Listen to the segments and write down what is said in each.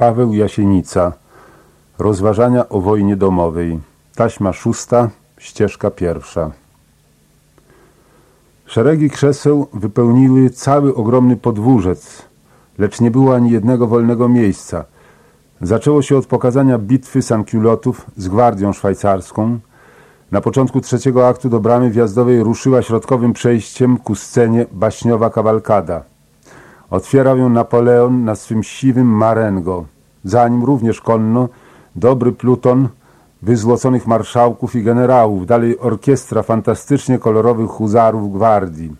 Paweł Jasienica Rozważania o wojnie domowej Taśma szósta, ścieżka pierwsza Szeregi krzeseł wypełniły cały ogromny podwórzec, lecz nie było ani jednego wolnego miejsca. Zaczęło się od pokazania bitwy sankiulotów z gwardią szwajcarską. Na początku trzeciego aktu do bramy wjazdowej ruszyła środkowym przejściem ku scenie baśniowa kawalkada. Otwierał ją Napoleon na swym siwym Marengo. Za nim również konno dobry pluton wyzłoconych marszałków i generałów, dalej orkiestra fantastycznie kolorowych huzarów gwardii.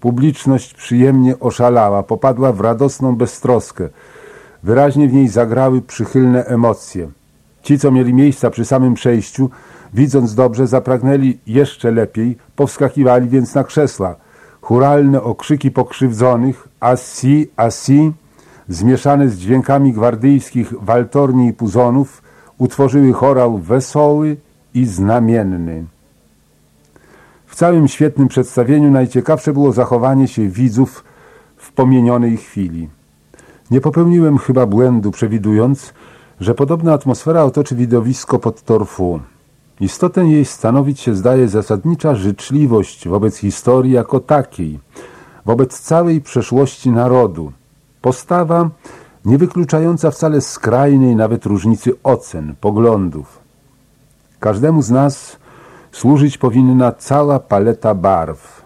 Publiczność przyjemnie oszalała, popadła w radosną beztroskę. Wyraźnie w niej zagrały przychylne emocje. Ci, co mieli miejsca przy samym przejściu, widząc dobrze, zapragnęli jeszcze lepiej, powskakiwali więc na krzesła. Churalne okrzyki pokrzywdzonych, asi, asi, zmieszane z dźwiękami gwardyjskich waltorni i puzonów, utworzyły chorał wesoły i znamienny. W całym świetnym przedstawieniu najciekawsze było zachowanie się widzów w pomienionej chwili. Nie popełniłem chyba błędu, przewidując, że podobna atmosfera otoczy widowisko pod torfu. Istotę jej stanowić się zdaje zasadnicza życzliwość wobec historii jako takiej, wobec całej przeszłości narodu. Postawa nie wykluczająca wcale skrajnej nawet różnicy ocen, poglądów. Każdemu z nas służyć powinna cała paleta barw.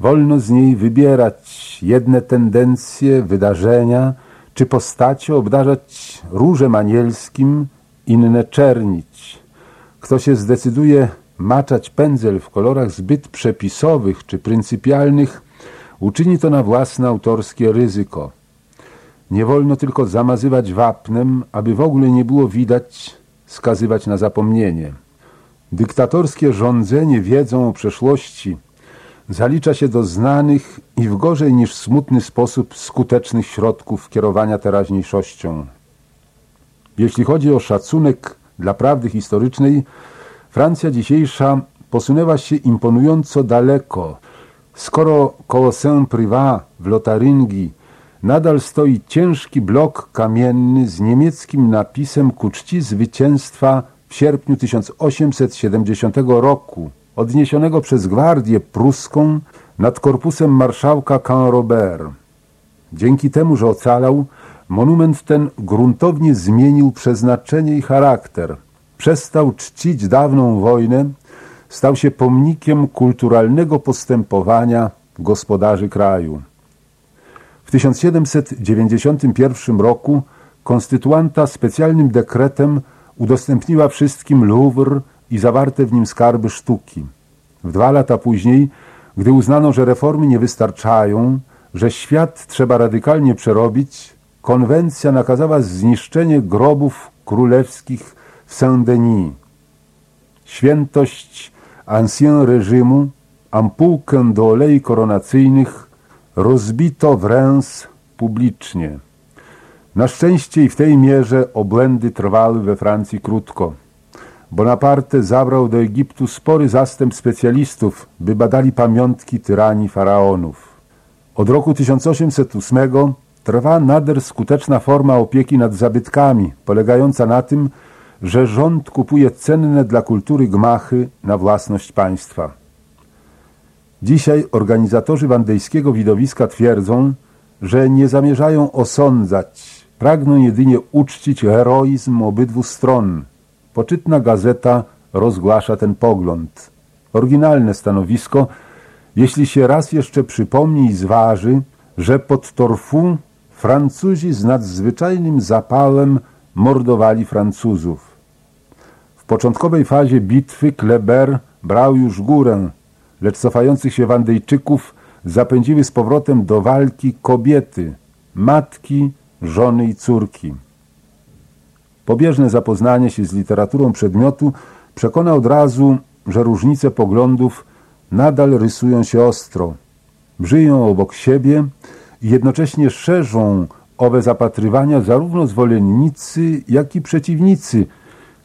Wolno z niej wybierać jedne tendencje, wydarzenia czy postacie, obdarzać różem anielskim, inne czernić. Kto się zdecyduje maczać pędzel w kolorach zbyt przepisowych czy pryncypialnych, uczyni to na własne autorskie ryzyko. Nie wolno tylko zamazywać wapnem, aby w ogóle nie było widać, skazywać na zapomnienie. Dyktatorskie rządzenie wiedzą o przeszłości zalicza się do znanych i w gorzej niż smutny sposób skutecznych środków kierowania teraźniejszością. Jeśli chodzi o szacunek dla prawdy historycznej, Francja dzisiejsza posunęła się imponująco daleko. Skoro koło Saint-Privat w Lotaryngii nadal stoi ciężki blok kamienny z niemieckim napisem ku czci zwycięstwa w sierpniu 1870 roku, odniesionego przez gwardię pruską nad korpusem marszałka Canrobert. Dzięki temu, że ocalał, monument ten gruntownie zmienił przeznaczenie i charakter. Przestał czcić dawną wojnę, stał się pomnikiem kulturalnego postępowania gospodarzy kraju. W 1791 roku konstytuanta specjalnym dekretem udostępniła wszystkim Louvre i zawarte w nim skarby sztuki. W dwa lata później, gdy uznano, że reformy nie wystarczają, że świat trzeba radykalnie przerobić, konwencja nakazała zniszczenie grobów królewskich w Saint-Denis. Świętość ancien reżimu, ampułkę do olei koronacyjnych rozbito w ręs publicznie. Na szczęście i w tej mierze obłędy trwały we Francji krótko. Bonaparte zabrał do Egiptu spory zastęp specjalistów, by badali pamiątki tyranii faraonów. Od roku 1808 trwa nader skuteczna forma opieki nad zabytkami, polegająca na tym, że rząd kupuje cenne dla kultury gmachy na własność państwa. Dzisiaj organizatorzy wandejskiego widowiska twierdzą, że nie zamierzają osądzać, pragną jedynie uczcić heroizm obydwu stron. Poczytna gazeta rozgłasza ten pogląd. Oryginalne stanowisko, jeśli się raz jeszcze przypomni i zważy, że pod Torfu Francuzi z nadzwyczajnym zapałem mordowali Francuzów. W początkowej fazie bitwy Kleber brał już górę, lecz cofających się Wandejczyków zapędziły z powrotem do walki kobiety, matki, żony i córki. Pobieżne zapoznanie się z literaturą przedmiotu przekona od razu, że różnice poglądów nadal rysują się ostro. Żyją obok siebie jednocześnie szerzą owe zapatrywania zarówno zwolennicy, jak i przeciwnicy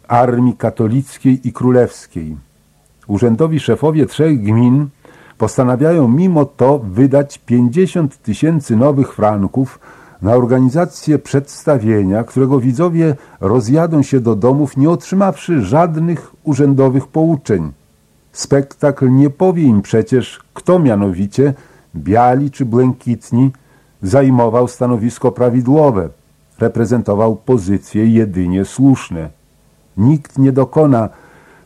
armii katolickiej i królewskiej. Urzędowi szefowie trzech gmin postanawiają mimo to wydać 50 tysięcy nowych franków na organizację przedstawienia, którego widzowie rozjadą się do domów, nie otrzymawszy żadnych urzędowych pouczeń. Spektakl nie powie im przecież, kto mianowicie, biali czy błękitni, zajmował stanowisko prawidłowe, reprezentował pozycje jedynie słuszne. Nikt nie dokona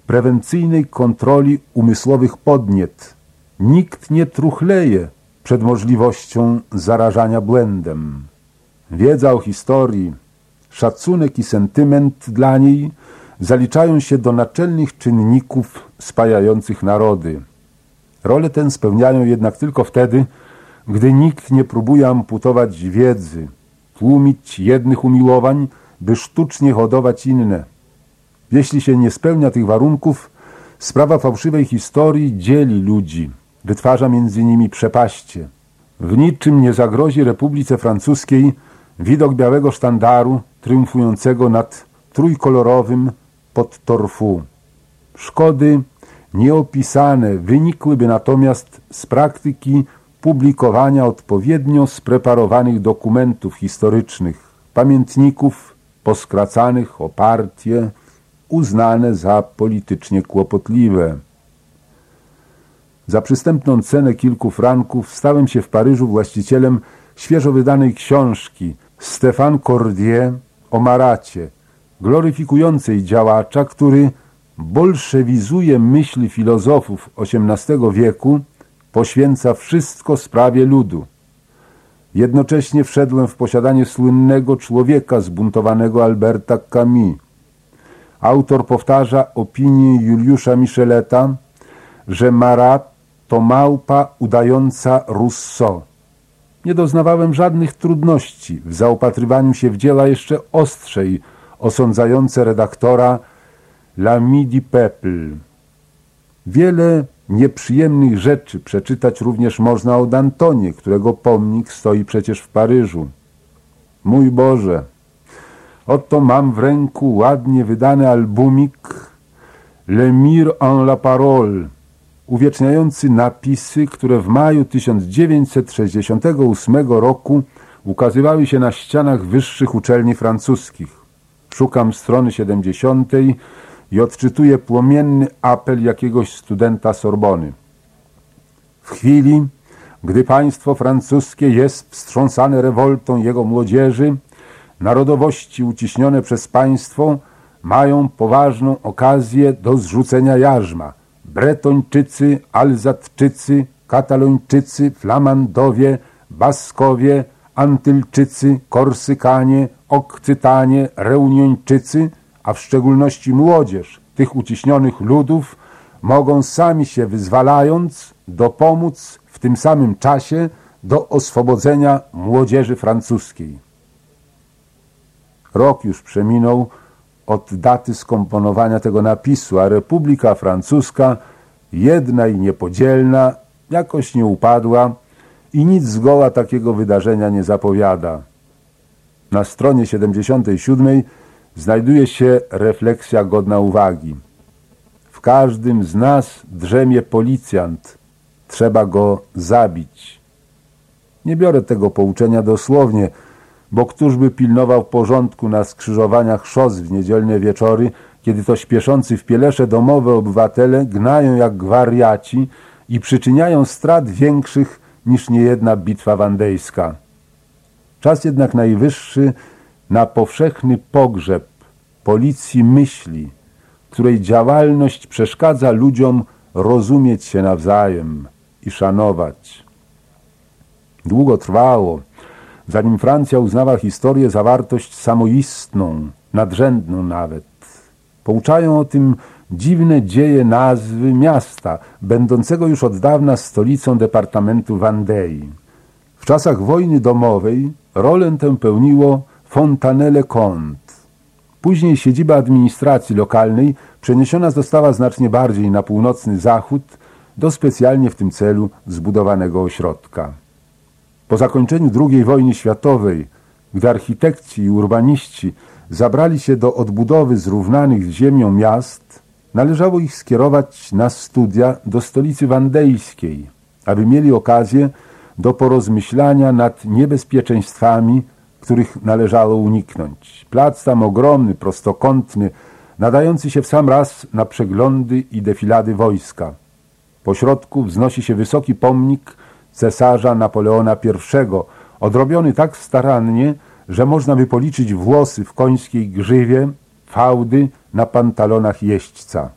prewencyjnej kontroli umysłowych podniet. Nikt nie truchleje przed możliwością zarażania błędem. Wiedza o historii, szacunek i sentyment dla niej zaliczają się do naczelnych czynników spajających narody. Rolę tę spełniają jednak tylko wtedy, gdy nikt nie próbuje amputować wiedzy, tłumić jednych umiłowań, by sztucznie hodować inne. Jeśli się nie spełnia tych warunków, sprawa fałszywej historii dzieli ludzi, wytwarza między nimi przepaście. W niczym nie zagrozi Republice Francuskiej widok białego sztandaru triumfującego nad trójkolorowym pod torfu. Szkody nieopisane wynikłyby natomiast z praktyki publikowania odpowiednio spreparowanych dokumentów historycznych, pamiętników poskracanych o partie, uznane za politycznie kłopotliwe. Za przystępną cenę kilku franków stałem się w Paryżu właścicielem świeżo wydanej książki Stefan Cordier o Maracie, gloryfikującej działacza, który bolszewizuje myśli filozofów XVIII wieku, poświęca wszystko sprawie ludu. Jednocześnie wszedłem w posiadanie słynnego człowieka zbuntowanego Alberta Camus. Autor powtarza opinię Juliusza Micheleta, że Marat to małpa udająca Rousseau. Nie doznawałem żadnych trudności w zaopatrywaniu się w dzieła jeszcze ostrzej osądzające redaktora L'Ami du Peuple. Wiele nieprzyjemnych rzeczy przeczytać również można o Dantonie, którego pomnik stoi przecież w Paryżu. Mój Boże, oto mam w ręku ładnie wydany albumik Le Mire en la Parole, uwieczniający napisy, które w maju 1968 roku ukazywały się na ścianach wyższych uczelni francuskich. Szukam strony 70 i odczytuję płomienny apel jakiegoś studenta Sorbony. W chwili, gdy państwo francuskie jest wstrząsane rewoltą jego młodzieży, narodowości uciśnione przez państwo mają poważną okazję do zrzucenia jarzma. Bretończycy, Alzatczycy, Katalończycy, Flamandowie, Baskowie, Antylczycy, Korsykanie, Okcytanie, Reuniończycy, a w szczególności młodzież tych uciśnionych ludów mogą sami się wyzwalając dopomóc w tym samym czasie do oswobodzenia młodzieży francuskiej. Rok już przeminął od daty skomponowania tego napisu, a Republika Francuska, jedna i niepodzielna, jakoś nie upadła i nic zgoła takiego wydarzenia nie zapowiada. Na stronie 77 znajduje się refleksja godna uwagi. W każdym z nas drzemie policjant. Trzeba go zabić. Nie biorę tego pouczenia dosłownie, bo któż by pilnował porządku na skrzyżowaniach szos w niedzielne wieczory, kiedy to śpieszący w pielesze domowe obywatele gnają jak wariaci i przyczyniają strat większych niż niejedna bitwa wandejska. Czas jednak najwyższy na powszechny pogrzeb policji myśli, której działalność przeszkadza ludziom rozumieć się nawzajem i szanować. Długo trwało, zanim Francja uznała historię za wartość samoistną, nadrzędną nawet. Pouczają o tym dziwne dzieje nazwy miasta, będącego już od dawna stolicą departamentu Vendée. W czasach wojny domowej rolę tę pełniło Fontanelle-Comte. Później siedziba administracji lokalnej przeniesiona została znacznie bardziej na północny zachód do specjalnie w tym celu zbudowanego ośrodka. Po zakończeniu II wojny światowej, gdy architekci i urbaniści zabrali się do odbudowy zrównanych z ziemią miast, należało ich skierować na studia do stolicy wandejskiej, aby mieli okazję do porozmyślania nad niebezpieczeństwami których należało uniknąć. Plac tam ogromny, prostokątny, nadający się w sam raz na przeglądy i defilady wojska. Po środku wznosi się wysoki pomnik cesarza Napoleona I, odrobiony tak starannie, że można by policzyć włosy w końskiej grzywie, fałdy na pantalonach jeźdźca.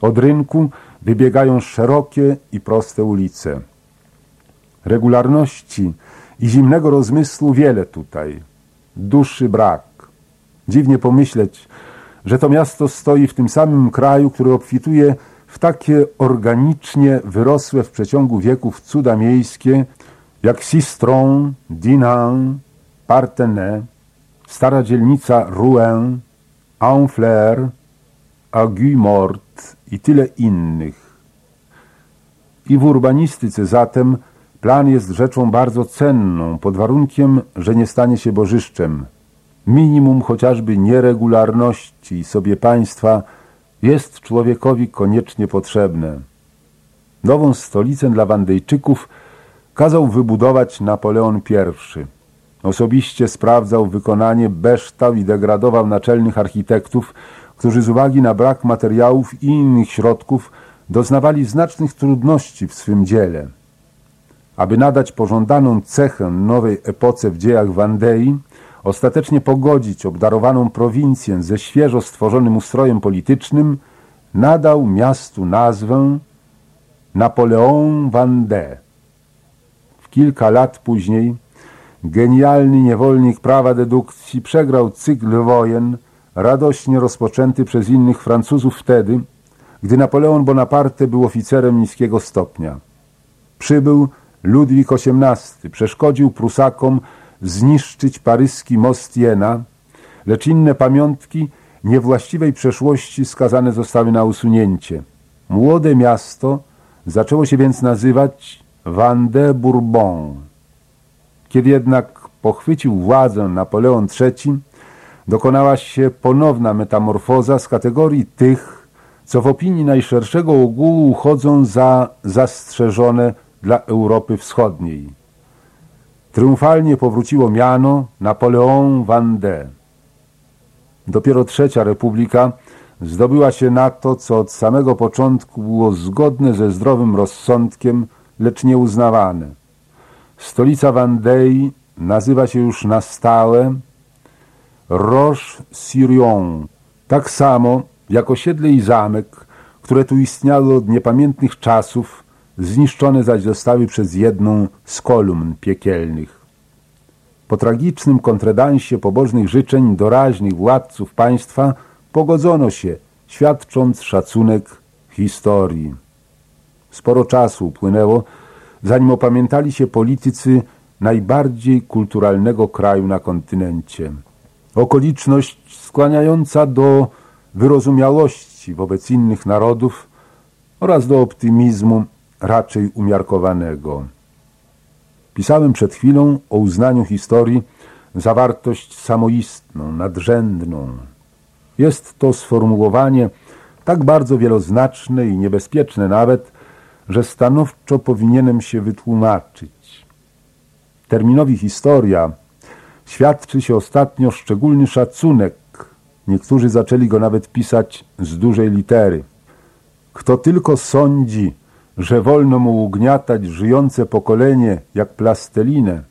Od rynku wybiegają szerokie i proste ulice. Regularności i zimnego rozmysłu wiele tutaj. Duszy brak. Dziwnie pomyśleć, że to miasto stoi w tym samym kraju, który obfituje w takie organicznie wyrosłe w przeciągu wieków cuda miejskie, jak Sistron, Dinan, Partenay, stara dzielnica Rouen, Honfleur, Aigues-Mort i tyle innych. I w urbanistyce zatem plan jest rzeczą bardzo cenną, pod warunkiem, że nie stanie się bożyszczem. Minimum chociażby nieregularności sobie państwa jest człowiekowi koniecznie potrzebne. Nową stolicę dla Wandejczyków kazał wybudować Napoleon I. Osobiście sprawdzał wykonanie, beształ i degradował naczelnych architektów, którzy z uwagi na brak materiałów i innych środków doznawali znacznych trudności w swym dziele. Aby nadać pożądaną cechę nowej epoce w dziejach Wandei, ostatecznie pogodzić obdarowaną prowincję ze świeżo stworzonym ustrojem politycznym, nadał miastu nazwę Napoleon Vendée. W kilka lat później genialny niewolnik prawa dedukcji przegrał cykl wojen radośnie rozpoczęty przez innych Francuzów wtedy, gdy Napoleon Bonaparte był oficerem niskiego stopnia. Przybył Ludwik XVIII, przeszkodził Prusakom zniszczyć paryski most Jena, lecz inne pamiątki niewłaściwej przeszłości skazane zostały na usunięcie. Młode miasto zaczęło się więc nazywać Vendée Bourbon. Kiedy jednak pochwycił władzę Napoleon III, dokonała się ponowna metamorfoza z kategorii tych, co w opinii najszerszego ogółu uchodzą za zastrzeżone dla Europy Wschodniej. Triumfalnie powróciło miano Napoleon Vendée. Dopiero trzecia republika zdobyła się na to, co od samego początku było zgodne ze zdrowym rozsądkiem, lecz nieuznawane. Stolica Vendée nazywa się już na stałe Roche-Sirion, tak samo jak osiedle i zamek, które tu istniały od niepamiętnych czasów, zniszczone zaś zostały przez jedną z kolumn piekielnych. Po tragicznym kontredansie pobożnych życzeń doraźnych władców państwa pogodzono się, świadcząc szacunek historii. Sporo czasu upłynęło, zanim opamiętali się politycy najbardziej kulturalnego kraju na kontynencie. Okoliczność skłaniająca do wyrozumiałości wobec innych narodów oraz do optymizmu raczej umiarkowanego. Pisałem przed chwilą o uznaniu historii za wartość samoistną, nadrzędną. Jest to sformułowanie tak bardzo wieloznaczne i niebezpieczne nawet, że stanowczo powinienem się wytłumaczyć. Terminowi historia świadczy się ostatnio szczególny szacunek. Niektórzy zaczęli go nawet pisać z dużej litery. Kto tylko sądzi, że wolno mu ugniatać żyjące pokolenie jak plastelinę,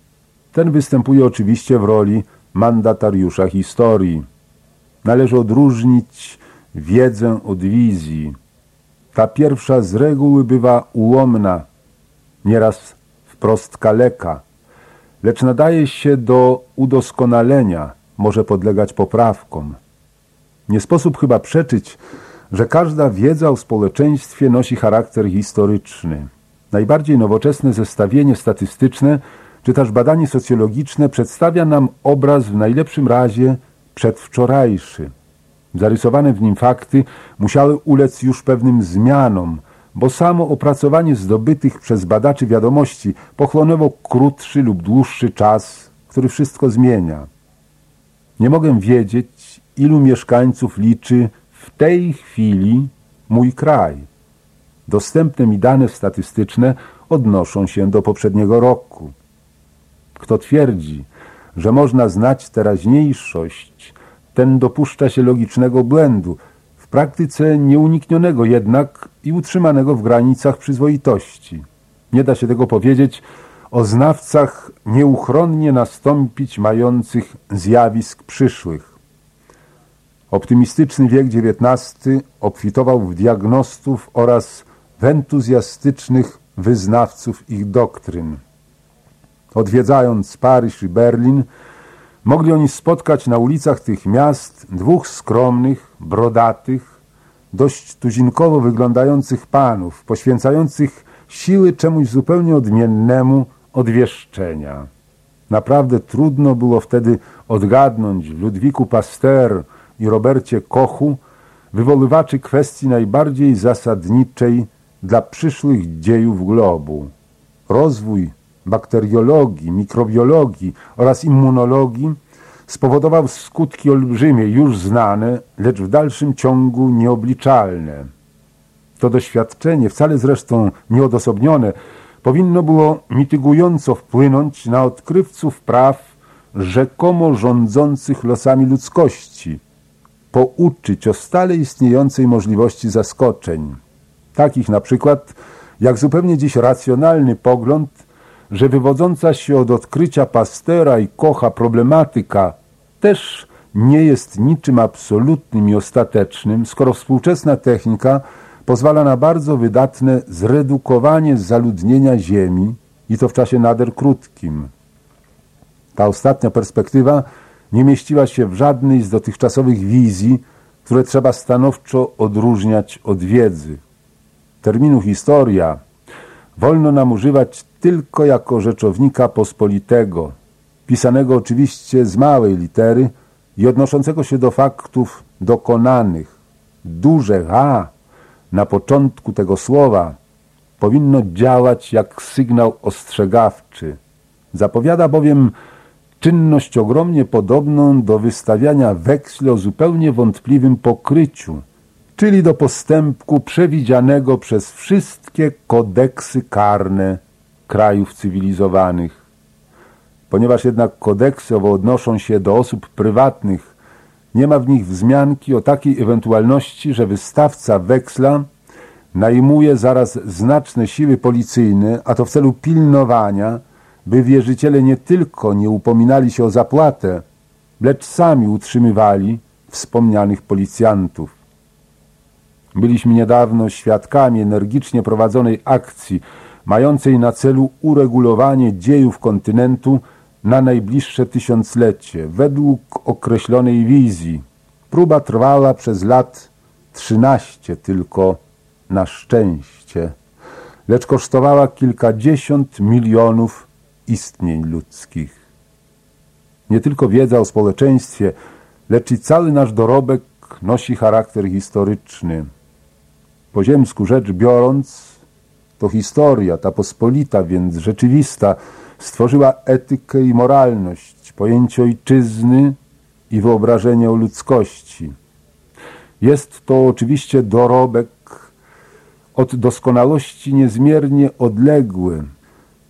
ten występuje oczywiście w roli mandatariusza historii. Należy odróżnić wiedzę od wizji. Ta pierwsza z reguły bywa ułomna, nieraz wprost kaleka, lecz nadaje się do udoskonalenia, może podlegać poprawkom. Nie sposób chyba przeczyć, że każda wiedza o społeczeństwie nosi charakter historyczny. Najbardziej nowoczesne zestawienie statystyczne czy też badanie socjologiczne przedstawia nam obraz w najlepszym razie przedwczorajszy. Zarysowane w nim fakty musiały ulec już pewnym zmianom, bo samo opracowanie zdobytych przez badaczy wiadomości pochłonęło krótszy lub dłuższy czas, który wszystko zmienia. Nie mogę wiedzieć, ilu mieszkańców liczy w tej chwili mój kraj. Dostępne mi dane statystyczne odnoszą się do poprzedniego roku. Kto twierdzi, że można znać teraźniejszość, ten dopuszcza się logicznego błędu, w praktyce nieuniknionego jednak i utrzymanego w granicach przyzwoitości. Nie da się tego powiedzieć o znawcach nieuchronnie nastąpić mających zjawisk przyszłych. Optymistyczny wiek XIX obfitował w diagnostów oraz w entuzjastycznych wyznawców ich doktryn. Odwiedzając Paryż i Berlin, mogli oni spotkać na ulicach tych miast dwóch skromnych, brodatych, dość tuzinkowo wyglądających panów, poświęcających siły czemuś zupełnie odmiennemu od wieszczenia. Naprawdę trudno było wtedy odgadnąć w Ludwiku Pasteur i Robercie Kochu wywoływaczy kwestii najbardziej zasadniczej dla przyszłych dziejów globu. Rozwój bakteriologii, mikrobiologii oraz immunologii spowodował skutki olbrzymie, już znane, lecz w dalszym ciągu nieobliczalne. To doświadczenie, wcale zresztą nieodosobnione, powinno było mitygująco wpłynąć na odkrywców praw rzekomo rządzących losami ludzkości, pouczyć o stale istniejącej możliwości zaskoczeń, takich na przykład jak zupełnie dziś racjonalny pogląd, że wywodząca się od odkrycia Pastera i Kocha problematyka też nie jest niczym absolutnym i ostatecznym, skoro współczesna technika pozwala na bardzo wydatne zredukowanie zaludnienia Ziemi i to w czasie nader krótkim. Ta ostatnia perspektywa nie mieściła się w żadnej z dotychczasowych wizji, które trzeba stanowczo odróżniać od wiedzy. Terminu historia wolno nam używać tylko jako rzeczownika pospolitego, pisanego oczywiście z małej litery i odnoszącego się do faktów dokonanych. Duże H na początku tego słowa powinno działać jak sygnał ostrzegawczy. Zapowiada bowiem czynność ogromnie podobną do wystawiania weksli o zupełnie wątpliwym pokryciu, czyli do postępku przewidzianego przez wszystkie kodeksy karne krajów cywilizowanych. Ponieważ jednak kodeksy owo odnoszą się do osób prywatnych, nie ma w nich wzmianki o takiej ewentualności, że wystawca weksla najmuje zaraz znaczne siły policyjne, a to w celu pilnowania, by wierzyciele nie tylko nie upominali się o zapłatę, lecz sami utrzymywali wspomnianych policjantów. Byliśmy niedawno świadkami energicznie prowadzonej akcji mającej na celu uregulowanie dziejów kontynentu na najbliższe tysiąclecie według określonej wizji. Próba trwała przez lat trzynaście tylko na szczęście, lecz kosztowała kilkadziesiąt milionów istnień ludzkich. Nie tylko wiedza o społeczeństwie, lecz i cały nasz dorobek nosi charakter historyczny. Po ziemsku rzecz biorąc, to historia, ta pospolita, więc rzeczywista, stworzyła etykę i moralność, pojęcie ojczyzny i wyobrażenie o ludzkości. Jest to oczywiście dorobek od doskonałości niezmiernie odległy,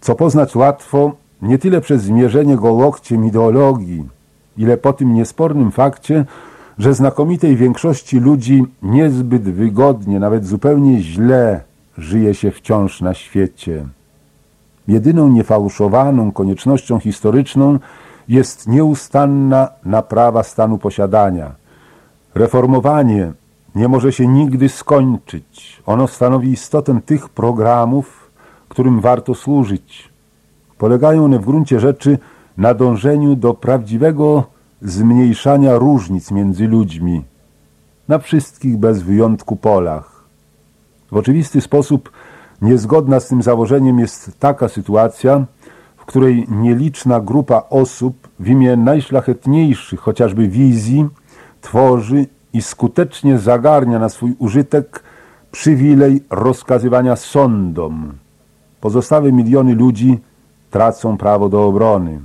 co poznać łatwo nie tyle przez zmierzenie go lokciem ideologii, ile po tym niespornym fakcie, że znakomitej większości ludzi niezbyt wygodnie, nawet zupełnie źle żyje się wciąż na świecie. Jedyną niefałszowaną koniecznością historyczną jest nieustanna naprawa stanu posiadania. Reformowanie nie może się nigdy skończyć. Ono stanowi istotę tych programów, którym warto służyć. Polegają one w gruncie rzeczy na dążeniu do prawdziwego zmniejszania różnic między ludźmi na wszystkich bez wyjątku polach. W oczywisty sposób niezgodna z tym założeniem jest taka sytuacja, w której nieliczna grupa osób w imię najszlachetniejszych chociażby wizji tworzy i skutecznie zagarnia na swój użytek przywilej rozkazywania sądom. Pozostałe miliony ludzi tracą prawo do obrony.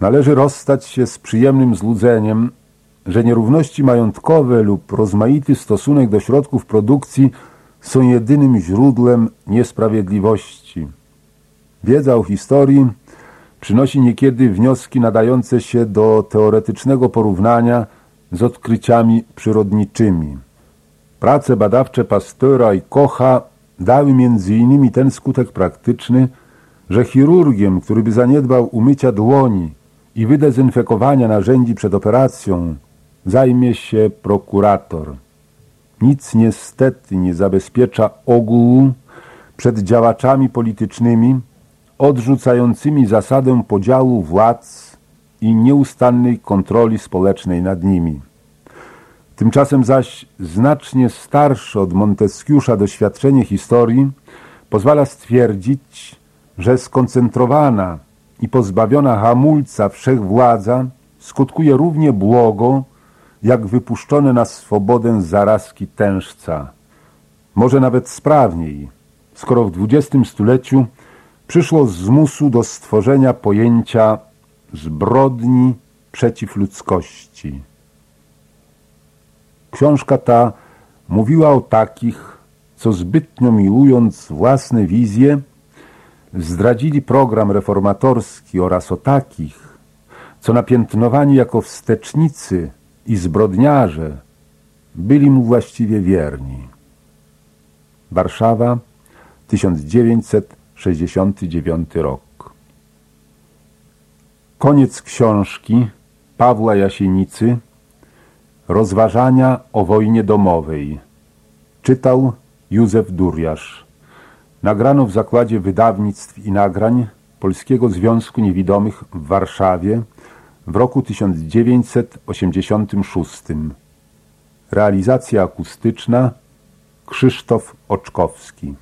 Należy rozstać się z przyjemnym złudzeniem, że nierówności majątkowe lub rozmaity stosunek do środków produkcji są jedynym źródłem niesprawiedliwości. Wiedza o historii przynosi niekiedy wnioski nadające się do teoretycznego porównania z odkryciami przyrodniczymi. Prace badawcze Pastora i Kocha dały między innymi ten skutek praktyczny, że chirurgiem, który by zaniedbał umycia dłoni i wydezynfekowania narzędzi przed operacją, zajmie się prokurator. Nic niestety nie zabezpiecza ogółu przed działaczami politycznymi odrzucającymi zasadę podziału władz i nieustannej kontroli społecznej nad nimi. Tymczasem zaś znacznie starsze od Monteskiusza doświadczenie historii pozwala stwierdzić, że skoncentrowana i pozbawiona hamulca wszechwładza skutkuje równie błogo, jak wypuszczone na swobodę zarazki tężca. Może nawet sprawniej, skoro w XX stuleciu przyszło z zmusu do stworzenia pojęcia zbrodni przeciw ludzkości. Książka ta mówiła o takich, co zbytnio miłując własne wizje, zdradzili program reformatorski oraz o takich, co napiętnowani jako wstecznicy i zbrodniarze byli mu właściwie wierni. Warszawa, 1969 rok. Koniec książki Pawła Jasienicy Rozważania o wojnie domowej. Czytał Józef Durjasz. Nagrano w Zakładzie Wydawnictw i Nagrań Polskiego Związku Niewidomych w Warszawie w roku 1986. Realizacja akustyczna Krzysztof Oczkowski.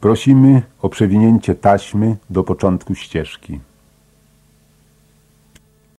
Prosimy o przewinięcie taśmy do początku ścieżki.